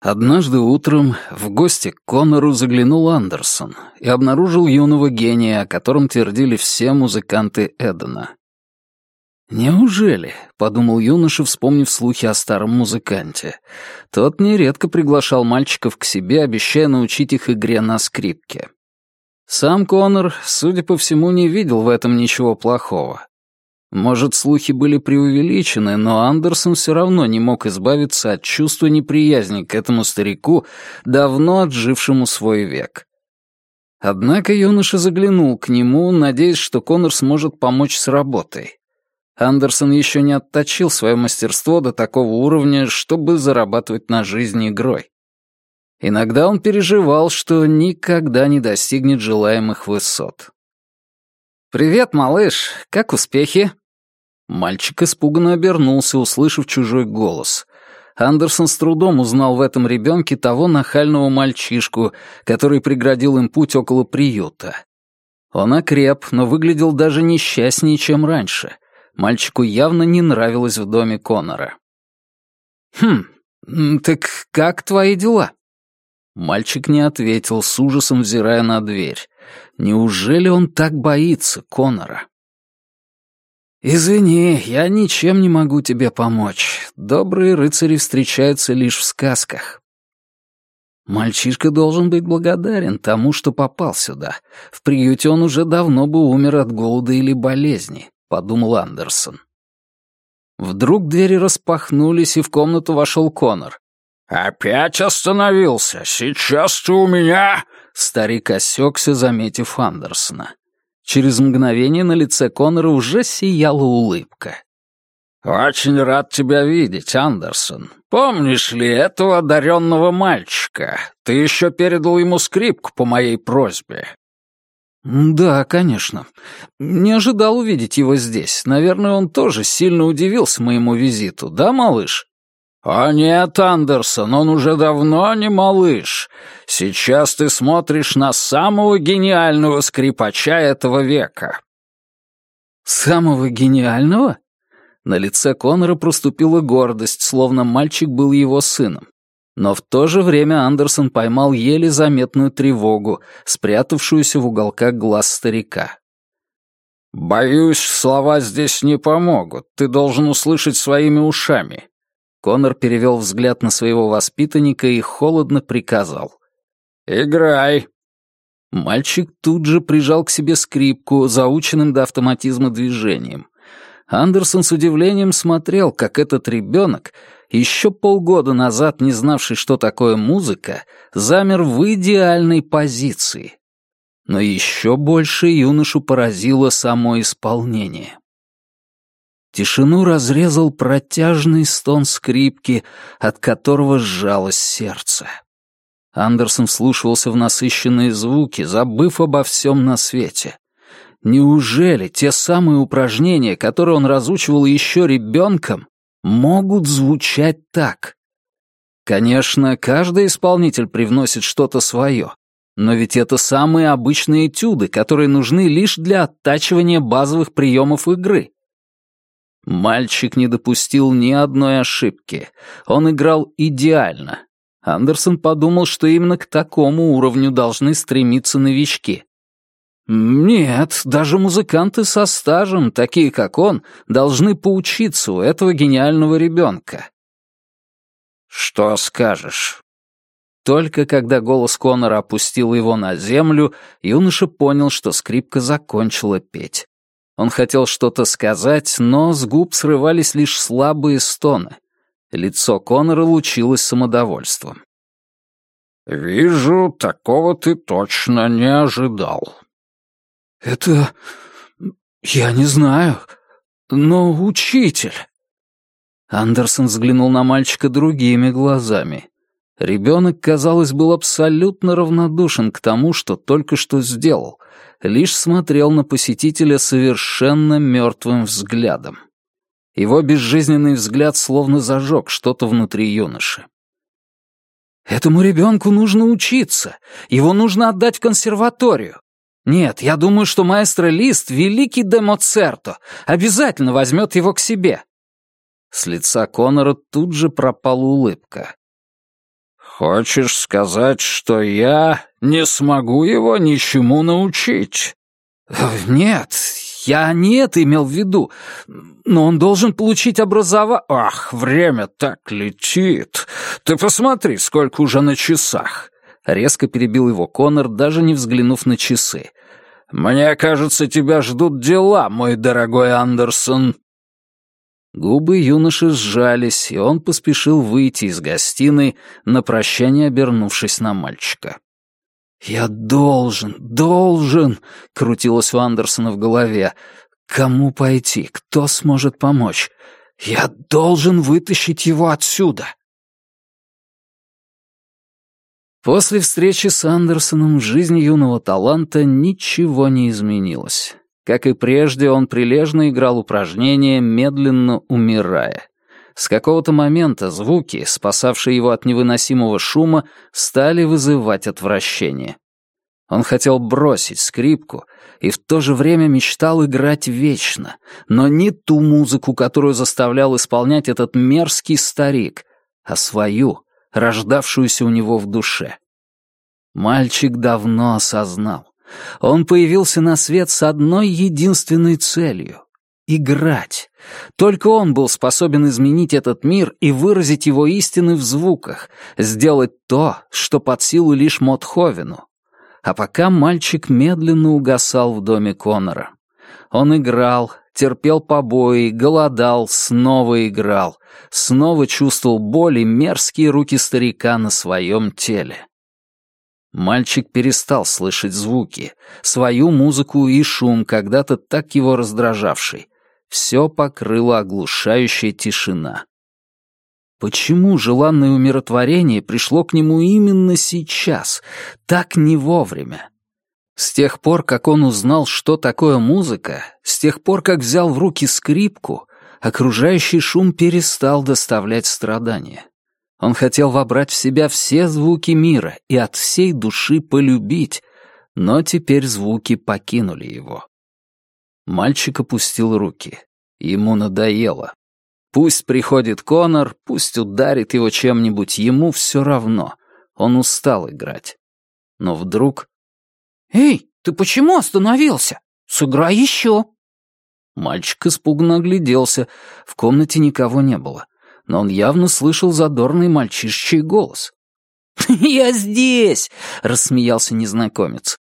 Однажды утром в гости к Коннору заглянул Андерсон и обнаружил юного гения, о котором твердили все музыканты Эдена. «Неужели?» — подумал юноша, вспомнив слухи о старом музыканте. Тот нередко приглашал мальчиков к себе, обещая научить их игре на скрипке. Сам Коннор, судя по всему, не видел в этом ничего плохого. Может, слухи были преувеличены, но Андерсон все равно не мог избавиться от чувства неприязни к этому старику, давно отжившему свой век. Однако юноша заглянул к нему, надеясь, что Коннор сможет помочь с работой. Андерсон еще не отточил свое мастерство до такого уровня, чтобы зарабатывать на жизнь игрой. Иногда он переживал, что никогда не достигнет желаемых высот. «Привет, малыш, как успехи?» Мальчик испуганно обернулся, услышав чужой голос. Андерсон с трудом узнал в этом ребенке того нахального мальчишку, который преградил им путь около приюта. Он окреп, но выглядел даже несчастнее, чем раньше. Мальчику явно не нравилось в доме Конора. «Хм, так как твои дела?» Мальчик не ответил, с ужасом взирая на дверь. Неужели он так боится Конора? «Извини, я ничем не могу тебе помочь. Добрые рыцари встречаются лишь в сказках». Мальчишка должен быть благодарен тому, что попал сюда. В приюте он уже давно бы умер от голода или болезни, подумал Андерсон. Вдруг двери распахнулись, и в комнату вошел Конор. «Опять остановился? Сейчас ты у меня...» Старик осекся, заметив Андерсона. Через мгновение на лице Конора уже сияла улыбка. «Очень рад тебя видеть, Андерсон. Помнишь ли этого одаренного мальчика? Ты еще передал ему скрипку по моей просьбе». «Да, конечно. Не ожидал увидеть его здесь. Наверное, он тоже сильно удивился моему визиту, да, малыш?» «А нет, Андерсон, он уже давно не малыш. Сейчас ты смотришь на самого гениального скрипача этого века». «Самого гениального?» На лице Конора проступила гордость, словно мальчик был его сыном. Но в то же время Андерсон поймал еле заметную тревогу, спрятавшуюся в уголках глаз старика. «Боюсь, слова здесь не помогут. Ты должен услышать своими ушами. Конор перевел взгляд на своего воспитанника и холодно приказал. «Играй!» Мальчик тут же прижал к себе скрипку, заученным до автоматизма движением. Андерсон с удивлением смотрел, как этот ребенок, еще полгода назад не знавший, что такое музыка, замер в идеальной позиции. Но еще больше юношу поразило само исполнение. Тишину разрезал протяжный стон скрипки, от которого сжалось сердце. Андерсон вслушивался в насыщенные звуки, забыв обо всем на свете. Неужели те самые упражнения, которые он разучивал еще ребенком, могут звучать так? Конечно, каждый исполнитель привносит что-то свое, но ведь это самые обычные этюды, которые нужны лишь для оттачивания базовых приемов игры. Мальчик не допустил ни одной ошибки. Он играл идеально. Андерсон подумал, что именно к такому уровню должны стремиться новички. Нет, даже музыканты со стажем, такие как он, должны поучиться у этого гениального ребенка. «Что скажешь?» Только когда голос Конора опустил его на землю, юноша понял, что скрипка закончила петь. Он хотел что-то сказать, но с губ срывались лишь слабые стоны. Лицо Конора лучилось самодовольством. «Вижу, такого ты точно не ожидал». «Это... я не знаю. Но учитель...» Андерсон взглянул на мальчика другими глазами. Ребенок, казалось, был абсолютно равнодушен к тому, что только что сделал, лишь смотрел на посетителя совершенно мертвым взглядом. Его безжизненный взгляд словно зажег что-то внутри юноши. «Этому ребенку нужно учиться. Его нужно отдать в консерваторию. Нет, я думаю, что маэстро Лист, великий де Моцерто, обязательно возьмет его к себе». С лица Конора тут же пропала улыбка. «Хочешь сказать, что я не смогу его ничему научить?» «Нет, я не это имел в виду. Но он должен получить образование...» «Ах, время так летит! Ты посмотри, сколько уже на часах!» Резко перебил его Конор, даже не взглянув на часы. «Мне кажется, тебя ждут дела, мой дорогой Андерсон». Губы юноши сжались, и он поспешил выйти из гостиной, на прощание обернувшись на мальчика. «Я должен, должен!» — крутилось у Андерсона в голове. «Кому пойти? Кто сможет помочь? Я должен вытащить его отсюда!» После встречи с Андерсоном в жизни юного таланта ничего не изменилось. Как и прежде, он прилежно играл упражнения, медленно умирая. С какого-то момента звуки, спасавшие его от невыносимого шума, стали вызывать отвращение. Он хотел бросить скрипку и в то же время мечтал играть вечно, но не ту музыку, которую заставлял исполнять этот мерзкий старик, а свою, рождавшуюся у него в душе. Мальчик давно осознал. Он появился на свет с одной единственной целью — играть. Только он был способен изменить этот мир и выразить его истины в звуках, сделать то, что под силу лишь Мотховену. А пока мальчик медленно угасал в доме Конора. Он играл, терпел побои, голодал, снова играл, снова чувствовал боль и мерзкие руки старика на своем теле. Мальчик перестал слышать звуки, свою музыку и шум, когда-то так его раздражавший. Все покрыла оглушающая тишина. Почему желанное умиротворение пришло к нему именно сейчас, так не вовремя? С тех пор, как он узнал, что такое музыка, с тех пор, как взял в руки скрипку, окружающий шум перестал доставлять страдания. Он хотел вобрать в себя все звуки мира и от всей души полюбить, но теперь звуки покинули его. Мальчик опустил руки. Ему надоело. Пусть приходит Конор, пусть ударит его чем-нибудь, ему все равно. Он устал играть. Но вдруг «Эй, ты почему остановился? Сыграй еще!» Мальчик испуганно огляделся. В комнате никого не было. Но он явно слышал задорный мальчишчий голос. «Я здесь!» — рассмеялся незнакомец.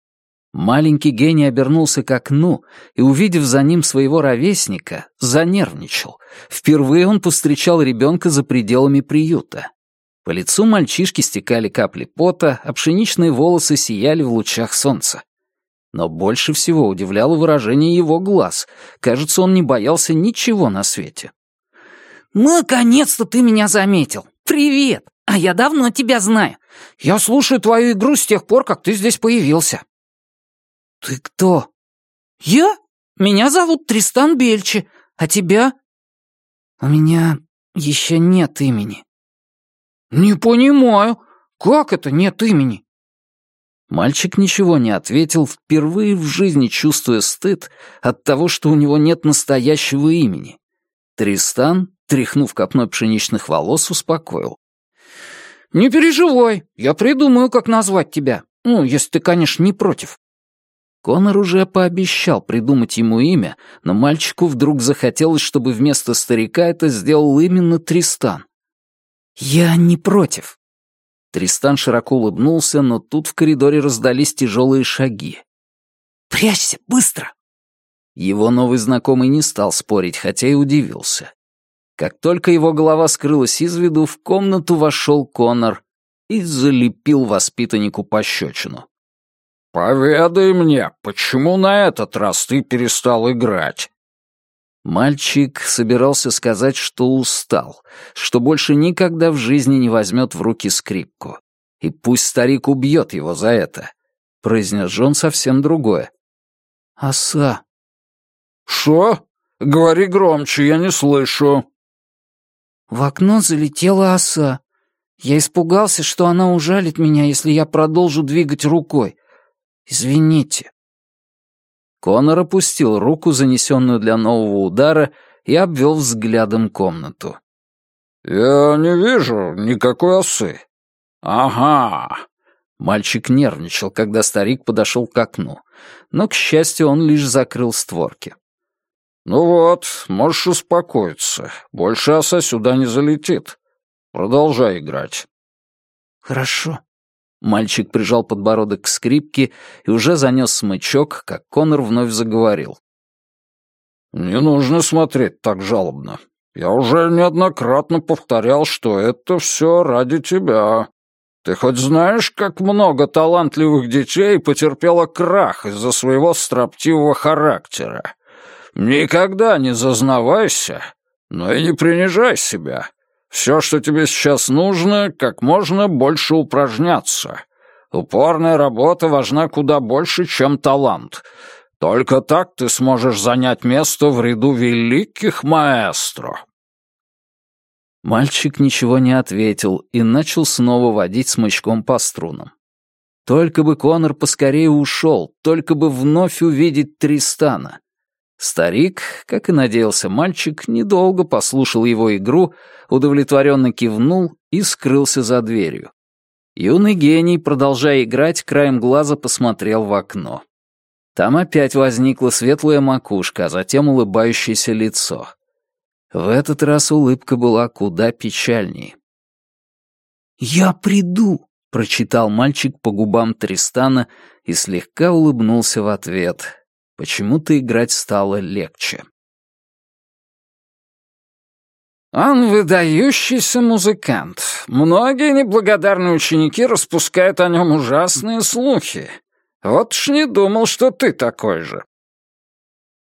Маленький гений обернулся к окну и, увидев за ним своего ровесника, занервничал. Впервые он повстречал ребенка за пределами приюта. По лицу мальчишки стекали капли пота, а пшеничные волосы сияли в лучах солнца. Но больше всего удивляло выражение его глаз. Кажется, он не боялся ничего на свете. «Наконец-то ты меня заметил! Привет! А я давно тебя знаю. Я слушаю твою игру с тех пор, как ты здесь появился». «Ты кто?» «Я? Меня зовут Тристан Бельчи. А тебя?» «У меня еще нет имени», «Не понимаю, как это нет имени?» Мальчик ничего не ответил, впервые в жизни чувствуя стыд от того, что у него нет настоящего имени. Тристан, тряхнув копной пшеничных волос, успокоил. «Не переживай, я придумаю, как назвать тебя. Ну, если ты, конечно, не против». Конор уже пообещал придумать ему имя, но мальчику вдруг захотелось, чтобы вместо старика это сделал именно Тристан. «Я не против». Тристан широко улыбнулся, но тут в коридоре раздались тяжелые шаги. «Прячься, быстро!» Его новый знакомый не стал спорить, хотя и удивился. Как только его голова скрылась из виду, в комнату вошел Конор и залепил воспитаннику пощечину. «Поведай мне, почему на этот раз ты перестал играть?» Мальчик собирался сказать, что устал, что больше никогда в жизни не возьмет в руки скрипку. И пусть старик убьет его за это. Произнес Джон совсем другое. «Оса». «Шо? Говори громче, я не слышу». В окно залетела оса. Я испугался, что она ужалит меня, если я продолжу двигать рукой. Извините. Конор опустил руку, занесенную для нового удара, и обвел взглядом комнату. «Я не вижу никакой осы. «Ага». Мальчик нервничал, когда старик подошел к окну, но, к счастью, он лишь закрыл створки. «Ну вот, можешь успокоиться. Больше оса сюда не залетит. Продолжай играть». «Хорошо». Мальчик прижал подбородок к скрипке и уже занес смычок, как Конор вновь заговорил. «Не нужно смотреть так жалобно. Я уже неоднократно повторял, что это все ради тебя. Ты хоть знаешь, как много талантливых детей потерпело крах из-за своего строптивого характера? Никогда не зазнавайся, но и не принижай себя. Все, что тебе сейчас нужно, как можно больше упражняться. Упорная работа важна куда больше, чем талант. Только так ты сможешь занять место в ряду великих маэстро. Мальчик ничего не ответил и начал снова водить смычком по струнам. Только бы Конор поскорее ушел, только бы вновь увидеть Тристана. Старик, как и надеялся мальчик, недолго послушал его игру, удовлетворенно кивнул и скрылся за дверью. Юный гений, продолжая играть, краем глаза посмотрел в окно. Там опять возникла светлая макушка, а затем улыбающееся лицо. В этот раз улыбка была куда печальнее. «Я приду», — прочитал мальчик по губам Тристана и слегка улыбнулся в ответ. Почему-то играть стало легче. «Он выдающийся музыкант. Многие неблагодарные ученики распускают о нем ужасные слухи. Вот ж не думал, что ты такой же.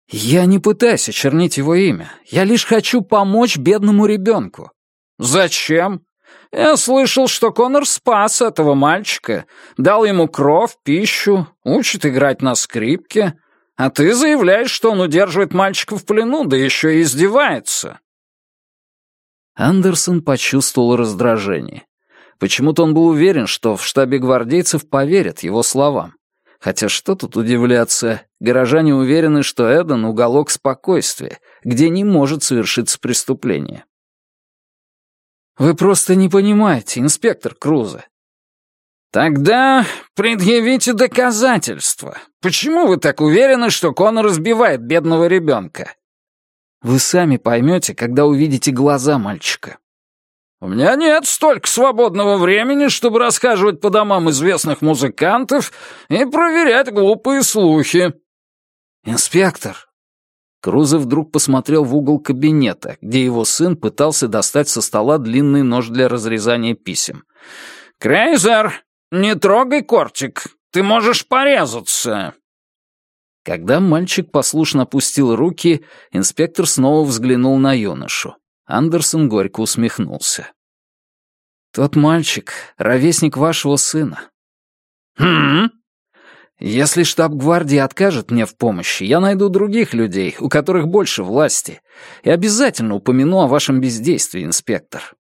«Я не пытаюсь очернить его имя. Я лишь хочу помочь бедному ребенку». «Зачем? Я слышал, что Конор спас этого мальчика, дал ему кров, пищу, учит играть на скрипке, а ты заявляешь, что он удерживает мальчика в плену, да еще и издевается». Андерсон почувствовал раздражение. Почему-то он был уверен, что в штабе гвардейцев поверят его словам. Хотя что тут удивляться, горожане уверены, что Эден — уголок спокойствия, где не может совершиться преступление. «Вы просто не понимаете, инспектор Круза». «Тогда предъявите доказательства. Почему вы так уверены, что Конор разбивает бедного ребенка?» «Вы сами поймете, когда увидите глаза мальчика. У меня нет столько свободного времени, чтобы расхаживать по домам известных музыкантов и проверять глупые слухи». «Инспектор!» Круза вдруг посмотрел в угол кабинета, где его сын пытался достать со стола длинный нож для разрезания писем. «Крейзер, не трогай кортик, ты можешь порезаться!» Когда мальчик послушно опустил руки, инспектор снова взглянул на юношу. Андерсон горько усмехнулся. «Тот мальчик — ровесник вашего сына». «Хм?» «Если штаб гвардии откажет мне в помощи, я найду других людей, у которых больше власти, и обязательно упомяну о вашем бездействии, инспектор».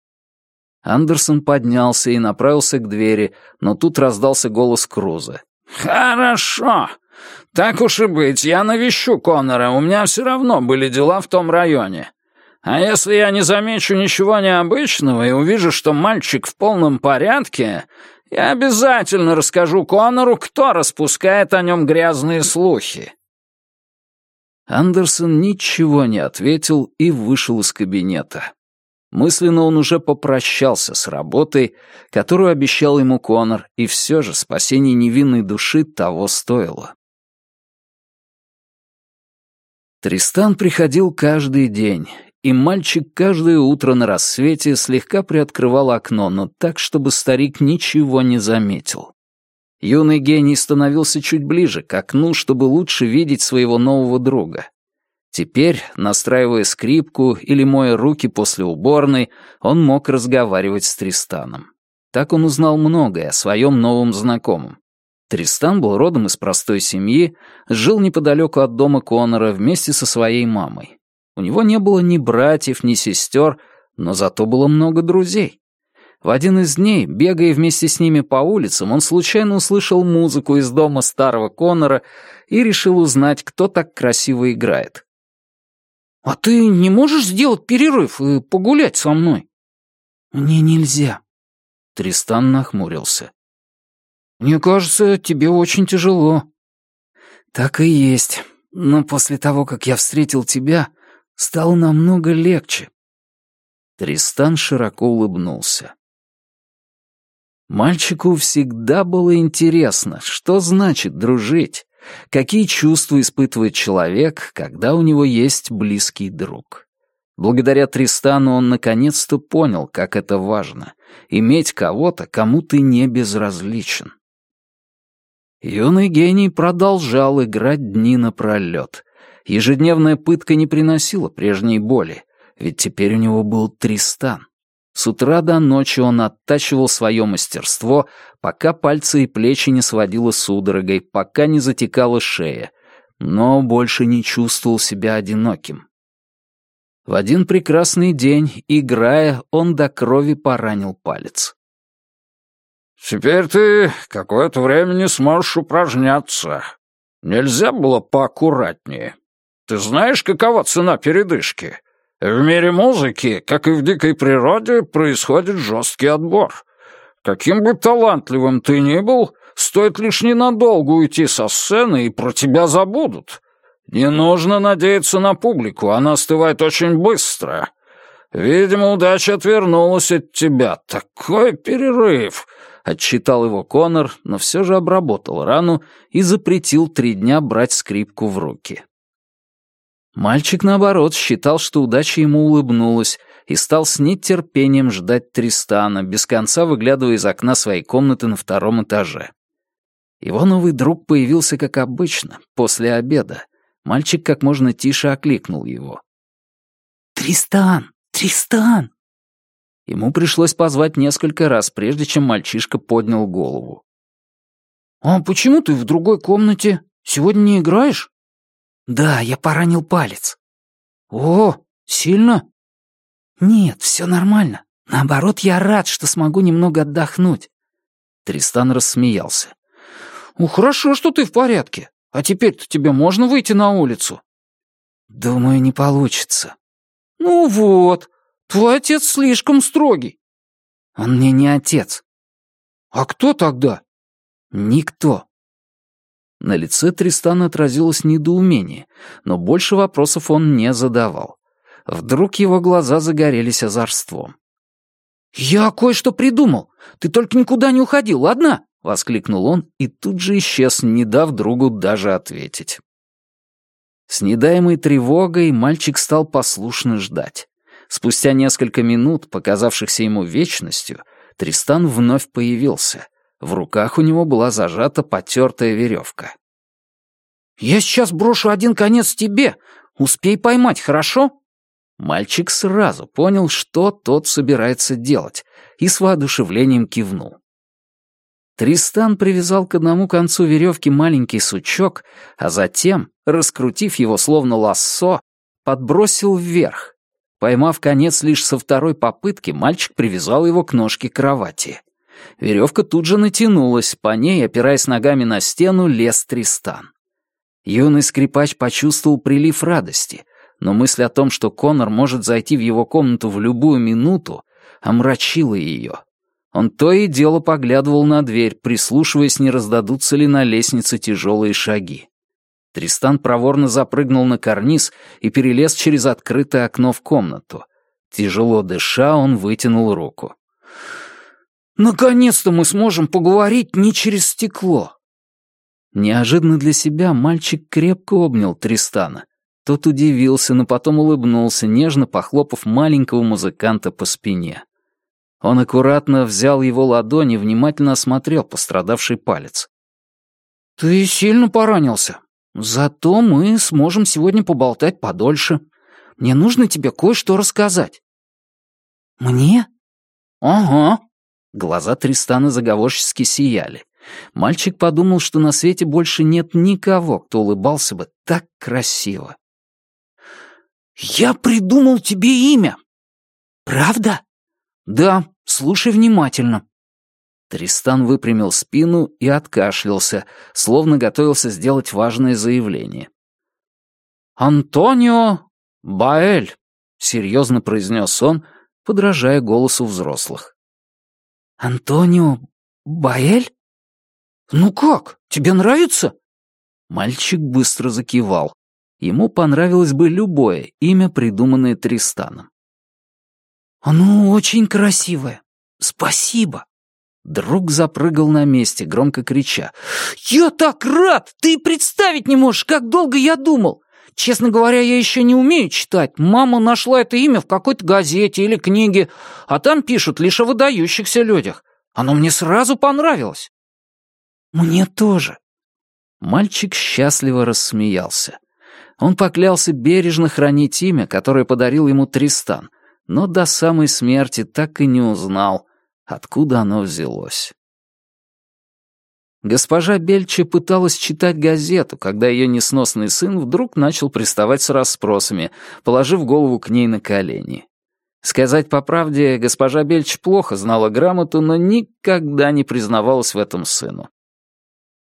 Андерсон поднялся и направился к двери, но тут раздался голос Круза. «Хорошо. Так уж и быть, я навещу Коннора, у меня все равно были дела в том районе. А если я не замечу ничего необычного и увижу, что мальчик в полном порядке, я обязательно расскажу Конору, кто распускает о нем грязные слухи». Андерсон ничего не ответил и вышел из кабинета. Мысленно он уже попрощался с работой, которую обещал ему Конор, и все же спасение невинной души того стоило. Тристан приходил каждый день, и мальчик каждое утро на рассвете слегка приоткрывал окно, но так, чтобы старик ничего не заметил. Юный гений становился чуть ближе к окну, чтобы лучше видеть своего нового друга. Теперь, настраивая скрипку или моя руки после уборной, он мог разговаривать с Тристаном. Так он узнал многое о своем новом знакомом. Тристан был родом из простой семьи, жил неподалеку от дома Конора вместе со своей мамой. У него не было ни братьев, ни сестер, но зато было много друзей. В один из дней, бегая вместе с ними по улицам, он случайно услышал музыку из дома старого Конора и решил узнать, кто так красиво играет. «А ты не можешь сделать перерыв и погулять со мной?» «Мне нельзя». Тристан нахмурился. «Мне кажется, тебе очень тяжело». «Так и есть. Но после того, как я встретил тебя, стало намного легче». Тристан широко улыбнулся. Мальчику всегда было интересно, что значит дружить, какие чувства испытывает человек, когда у него есть близкий друг. Благодаря Тристану он наконец-то понял, как это важно — иметь кого-то, кому ты не безразличен. Юный гений продолжал играть дни напролет. Ежедневная пытка не приносила прежней боли, ведь теперь у него был Тристан. С утра до ночи он оттачивал свое мастерство, пока пальцы и плечи не сводило судорогой, пока не затекала шея, но больше не чувствовал себя одиноким. В один прекрасный день, играя, он до крови поранил палец. «Теперь ты какое-то время не сможешь упражняться. Нельзя было поаккуратнее. Ты знаешь, какова цена передышки? В мире музыки, как и в дикой природе, происходит жесткий отбор. Каким бы талантливым ты ни был, стоит лишь ненадолго уйти со сцены, и про тебя забудут. Не нужно надеяться на публику, она остывает очень быстро. Видимо, удача отвернулась от тебя. Такой перерыв!» Отчитал его Конор, но все же обработал рану и запретил три дня брать скрипку в руки. Мальчик, наоборот, считал, что удача ему улыбнулась, и стал с нетерпением ждать Тристана, без конца выглядывая из окна своей комнаты на втором этаже. Его новый друг появился, как обычно, после обеда. Мальчик как можно тише окликнул его. «Тристан! Тристан!» Ему пришлось позвать несколько раз, прежде чем мальчишка поднял голову. «А почему ты в другой комнате? Сегодня не играешь?» «Да, я поранил палец». «О, сильно?» «Нет, все нормально. Наоборот, я рад, что смогу немного отдохнуть». Тристан рассмеялся. «Ну, хорошо, что ты в порядке. А теперь-то тебе можно выйти на улицу?» «Думаю, не получится». «Ну вот, твой отец слишком строгий». «Он мне не отец». «А кто тогда?» «Никто». На лице Тристана отразилось недоумение, но больше вопросов он не задавал. Вдруг его глаза загорелись озорством. «Я кое-что придумал. Ты только никуда не уходи, ладно?» — воскликнул он и тут же исчез, не дав другу даже ответить. С недаемой тревогой мальчик стал послушно ждать. Спустя несколько минут, показавшихся ему вечностью, Тристан вновь появился. В руках у него была зажата потертая веревка. «Я сейчас брошу один конец тебе. Успей поймать, хорошо?» Мальчик сразу понял, что тот собирается делать, и с воодушевлением кивнул. Тристан привязал к одному концу веревки маленький сучок, а затем, раскрутив его словно лассо, подбросил вверх. Поймав конец лишь со второй попытки, мальчик привязал его к ножке кровати. Веревка тут же натянулась, по ней, опираясь ногами на стену, лез Тристан. Юный скрипач почувствовал прилив радости, но мысль о том, что Конор может зайти в его комнату в любую минуту, омрачила ее. Он то и дело поглядывал на дверь, прислушиваясь, не раздадутся ли на лестнице тяжелые шаги. Тристан проворно запрыгнул на карниз и перелез через открытое окно в комнату. Тяжело дыша, он вытянул руку. «Наконец-то мы сможем поговорить не через стекло!» Неожиданно для себя мальчик крепко обнял Тристана. Тот удивился, но потом улыбнулся, нежно похлопав маленького музыканта по спине. Он аккуратно взял его ладонь и внимательно осмотрел пострадавший палец. «Ты сильно поранился. Зато мы сможем сегодня поболтать подольше. Мне нужно тебе кое-что рассказать». «Мне?» «Ага». Глаза Тристана заговорчески сияли. Мальчик подумал, что на свете больше нет никого, кто улыбался бы так красиво. «Я придумал тебе имя!» «Правда?» «Да, слушай внимательно». Тристан выпрямил спину и откашлялся, словно готовился сделать важное заявление. «Антонио Баэль», — серьезно произнес он, подражая голосу взрослых. «Антонио Баэль? Ну как, тебе нравится?» Мальчик быстро закивал. Ему понравилось бы любое имя, придуманное Тристаном. «Оно очень красивое. Спасибо!» Друг запрыгал на месте, громко крича. «Я так рад! Ты представить не можешь, как долго я думал! Честно говоря, я еще не умею читать. Мама нашла это имя в какой-то газете или книге, а там пишут лишь о выдающихся людях. Оно мне сразу понравилось». «Мне тоже». Мальчик счастливо рассмеялся. Он поклялся бережно хранить имя, которое подарил ему Тристан, но до самой смерти так и не узнал, откуда оно взялось. Госпожа Бельча пыталась читать газету, когда ее несносный сын вдруг начал приставать с расспросами, положив голову к ней на колени. Сказать по правде, госпожа Бельч плохо знала грамоту, но никогда не признавалась в этом сыну.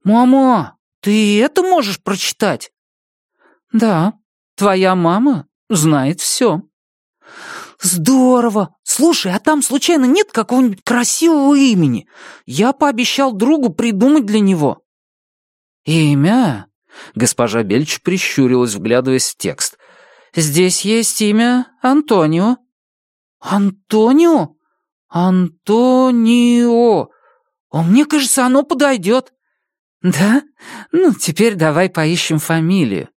«Мама, ты это можешь прочитать?» «Да, твоя мама знает все». «Здорово! Слушай, а там случайно нет какого-нибудь красивого имени? Я пообещал другу придумать для него». «Имя?» — госпожа Бельч прищурилась, вглядываясь в текст. «Здесь есть имя Антонио». «Антонио? Антонио? О, мне кажется, оно подойдет». «Да? Ну, теперь давай поищем фамилию».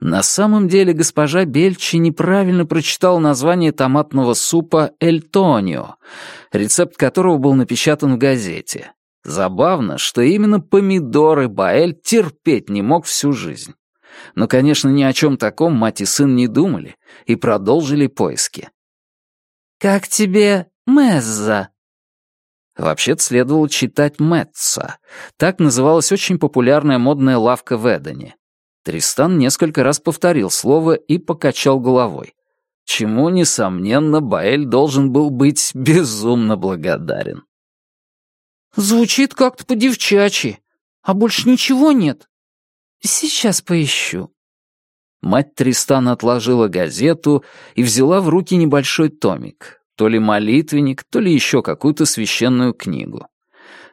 На самом деле госпожа Бельчи неправильно прочитала название томатного супа «Эль Тонио», рецепт которого был напечатан в газете. Забавно, что именно помидоры Баэль терпеть не мог всю жизнь. Но, конечно, ни о чем таком мать и сын не думали и продолжили поиски. «Как тебе Мезза?» Вообще-то следовало читать Мэтца. Так называлась очень популярная модная лавка в Эдене. Тристан несколько раз повторил слово и покачал головой, чему, несомненно, Баэль должен был быть безумно благодарен. «Звучит как-то по-девчачьи, а больше ничего нет». «Сейчас поищу». Мать Тристана отложила газету и взяла в руки небольшой томик, то ли молитвенник, то ли еще какую-то священную книгу.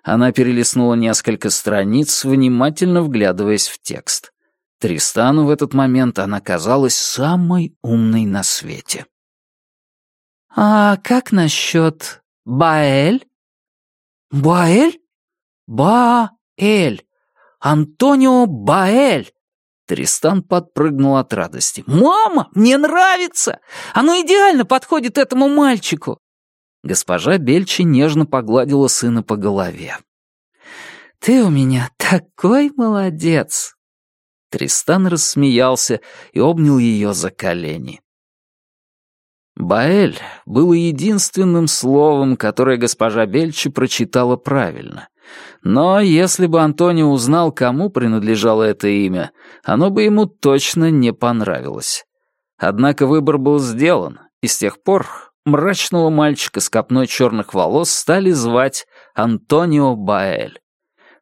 Она перелистнула несколько страниц, внимательно вглядываясь в текст. Тристану в этот момент она казалась самой умной на свете. «А как насчет Баэль?» «Баэль? Баэль! Антонио Баэль!» Тристан подпрыгнул от радости. «Мама, мне нравится! Оно идеально подходит этому мальчику!» Госпожа Бельчи нежно погладила сына по голове. «Ты у меня такой молодец!» Тристан рассмеялся и обнял ее за колени. Баэль было единственным словом, которое госпожа Бельчи прочитала правильно. Но если бы Антонио узнал, кому принадлежало это имя, оно бы ему точно не понравилось. Однако выбор был сделан, и с тех пор мрачного мальчика с копной черных волос стали звать Антонио Баэль.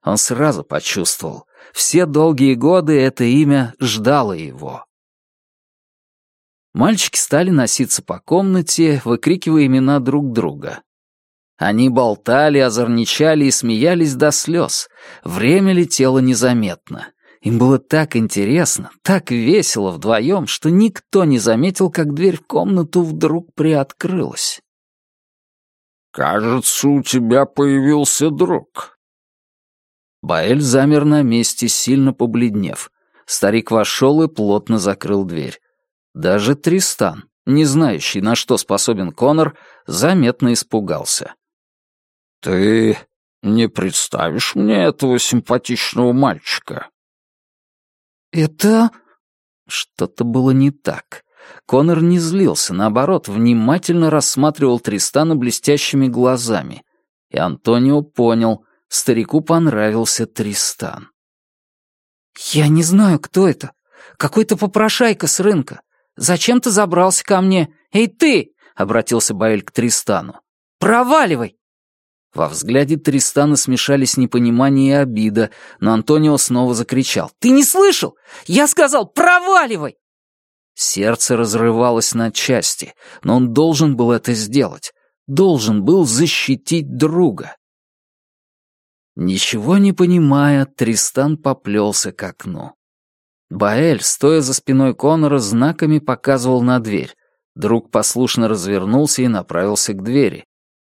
Он сразу почувствовал, все долгие годы это имя ждало его. Мальчики стали носиться по комнате, выкрикивая имена друг друга. Они болтали, озорничали и смеялись до слез. Время летело незаметно. Им было так интересно, так весело вдвоем, что никто не заметил, как дверь в комнату вдруг приоткрылась. «Кажется, у тебя появился друг», Баэль замер на месте, сильно побледнев. Старик вошел и плотно закрыл дверь. Даже Тристан, не знающий, на что способен Конор, заметно испугался. «Ты не представишь мне этого симпатичного мальчика?» «Это...» Что-то было не так. Конор не злился, наоборот, внимательно рассматривал Тристана блестящими глазами. И Антонио понял, Старику понравился Тристан. «Я не знаю, кто это. Какой-то попрошайка с рынка. Зачем ты забрался ко мне? Эй, ты!» — обратился Баэль к Тристану. «Проваливай!» Во взгляде Тристана смешались непонимание и обида, но Антонио снова закричал. «Ты не слышал? Я сказал, проваливай!» Сердце разрывалось на части, но он должен был это сделать. должен был защитить друга. Ничего не понимая, Тристан поплелся к окну. Баэль, стоя за спиной Конора, знаками показывал на дверь. Друг послушно развернулся и направился к двери.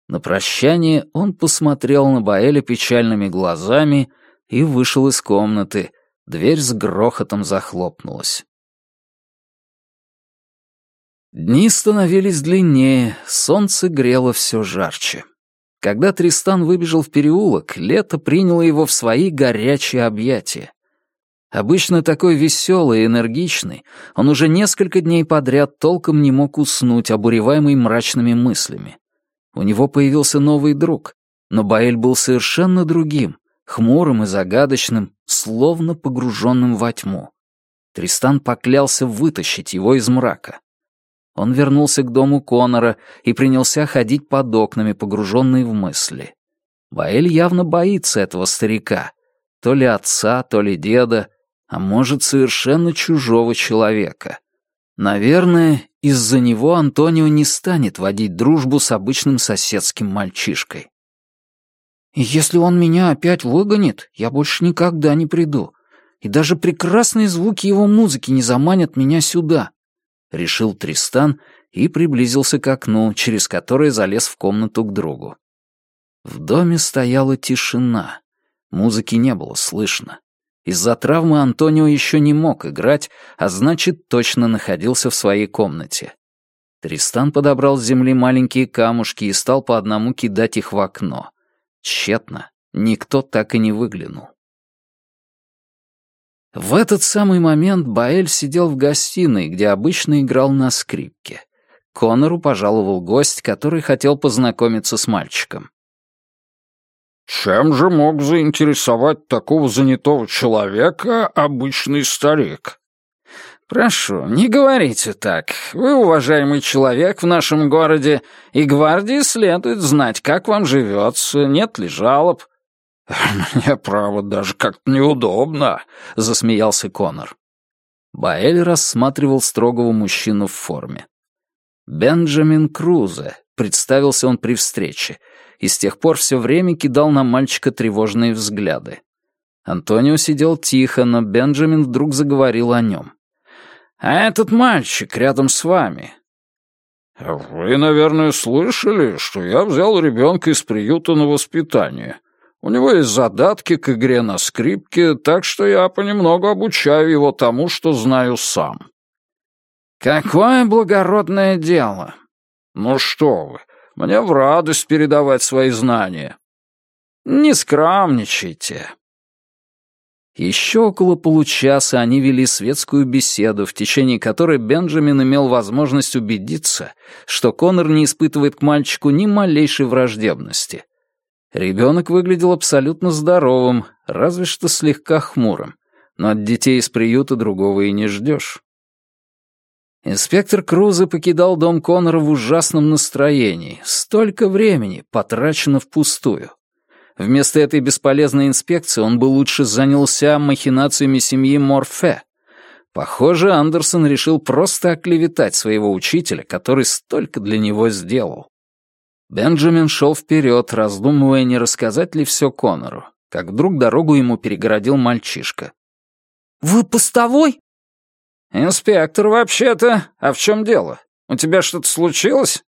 На прощание он посмотрел на Баэля печальными глазами и вышел из комнаты. Дверь с грохотом захлопнулась. Дни становились длиннее, солнце грело все жарче. Когда Тристан выбежал в переулок, лето приняло его в свои горячие объятия. Обычно такой веселый и энергичный, он уже несколько дней подряд толком не мог уснуть, обуреваемый мрачными мыслями. У него появился новый друг, но Баэль был совершенно другим, хмурым и загадочным, словно погруженным во тьму. Тристан поклялся вытащить его из мрака. Он вернулся к дому Конора и принялся ходить под окнами, погруженный в мысли. Баэль явно боится этого старика. То ли отца, то ли деда, а может, совершенно чужого человека. Наверное, из-за него Антонио не станет водить дружбу с обычным соседским мальчишкой. «Если он меня опять выгонит, я больше никогда не приду. И даже прекрасные звуки его музыки не заманят меня сюда», — решил Тристан и приблизился к окну, через которое залез в комнату к другу. В доме стояла тишина. Музыки не было слышно. Из-за травмы Антонио еще не мог играть, а значит, точно находился в своей комнате. Тристан подобрал с земли маленькие камушки и стал по одному кидать их в окно. Тщетно. Никто так и не выглянул. В этот самый момент Баэль сидел в гостиной, где обычно играл на скрипке. Конору пожаловал гость, который хотел познакомиться с мальчиком. «Чем же мог заинтересовать такого занятого человека обычный старик?» «Прошу, не говорите так. Вы уважаемый человек в нашем городе, и гвардии следует знать, как вам живется, нет ли жалоб. «Мне, право, даже как-то неудобно», — засмеялся Конор. Баэль рассматривал строгого мужчину в форме. «Бенджамин Крузе», — представился он при встрече, и с тех пор все время кидал на мальчика тревожные взгляды. Антонио сидел тихо, но Бенджамин вдруг заговорил о нем. «А этот мальчик рядом с вами, «Вы, наверное, слышали, что я взял ребенка из приюта на воспитание. У него есть задатки к игре на скрипке, так что я понемногу обучаю его тому, что знаю сам». «Какое благородное дело!» «Ну что вы, мне в радость передавать свои знания». «Не скромничайте». Еще около получаса они вели светскую беседу, в течение которой Бенджамин имел возможность убедиться, что Конор не испытывает к мальчику ни малейшей враждебности — Ребенок выглядел абсолютно здоровым, разве что слегка хмурым, но от детей из приюта другого и не ждешь. Инспектор Круза покидал дом Коннора в ужасном настроении. Столько времени потрачено впустую. Вместо этой бесполезной инспекции он бы лучше занялся махинациями семьи Морфе. Похоже, Андерсон решил просто оклеветать своего учителя, который столько для него сделал. Бенджамин шел вперед, раздумывая, не рассказать ли все Конору, как вдруг дорогу ему перегородил мальчишка. «Вы постовой?» «Инспектор, вообще-то. А в чем дело? У тебя что-то случилось?»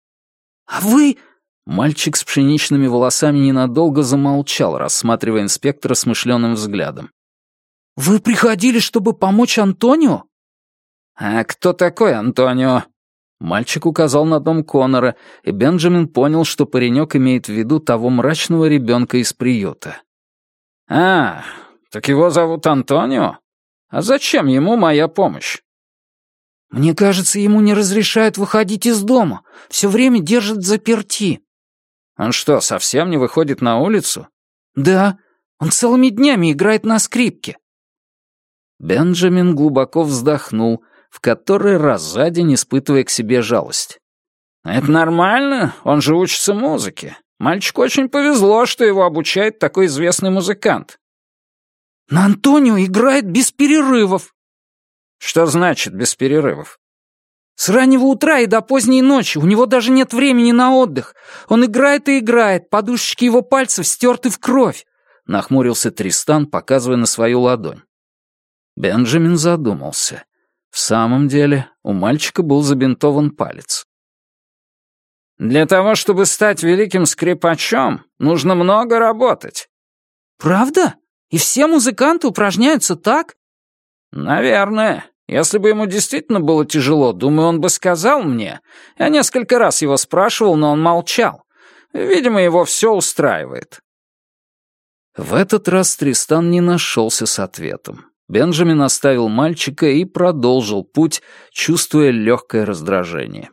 «А вы...» Мальчик с пшеничными волосами ненадолго замолчал, рассматривая инспектора смышленым взглядом. «Вы приходили, чтобы помочь Антонио?» «А кто такой Антонио?» Мальчик указал на дом Конора, и Бенджамин понял, что паренек имеет в виду того мрачного ребенка из приюта. «А, так его зовут Антонио? А зачем ему моя помощь?» «Мне кажется, ему не разрешают выходить из дома. Все время держат заперти». «Он что, совсем не выходит на улицу?» «Да, он целыми днями играет на скрипке». Бенджамин глубоко вздохнул, в который раз за день испытывая к себе жалость. «Это нормально, он же учится музыке. Мальчику очень повезло, что его обучает такой известный музыкант». «Но Антонио играет без перерывов». «Что значит без перерывов?» С раннего утра и до поздней ночи. У него даже нет времени на отдых. Он играет и играет, подушечки его пальцев стерты в кровь», — нахмурился Тристан, показывая на свою ладонь. Бенджамин задумался. В самом деле, у мальчика был забинтован палец. «Для того, чтобы стать великим скрипачом, нужно много работать». «Правда? И все музыканты упражняются так?» «Наверное. Если бы ему действительно было тяжело, думаю, он бы сказал мне. Я несколько раз его спрашивал, но он молчал. Видимо, его все устраивает». В этот раз Тристан не нашелся с ответом. Бенджамин оставил мальчика и продолжил путь, чувствуя легкое раздражение.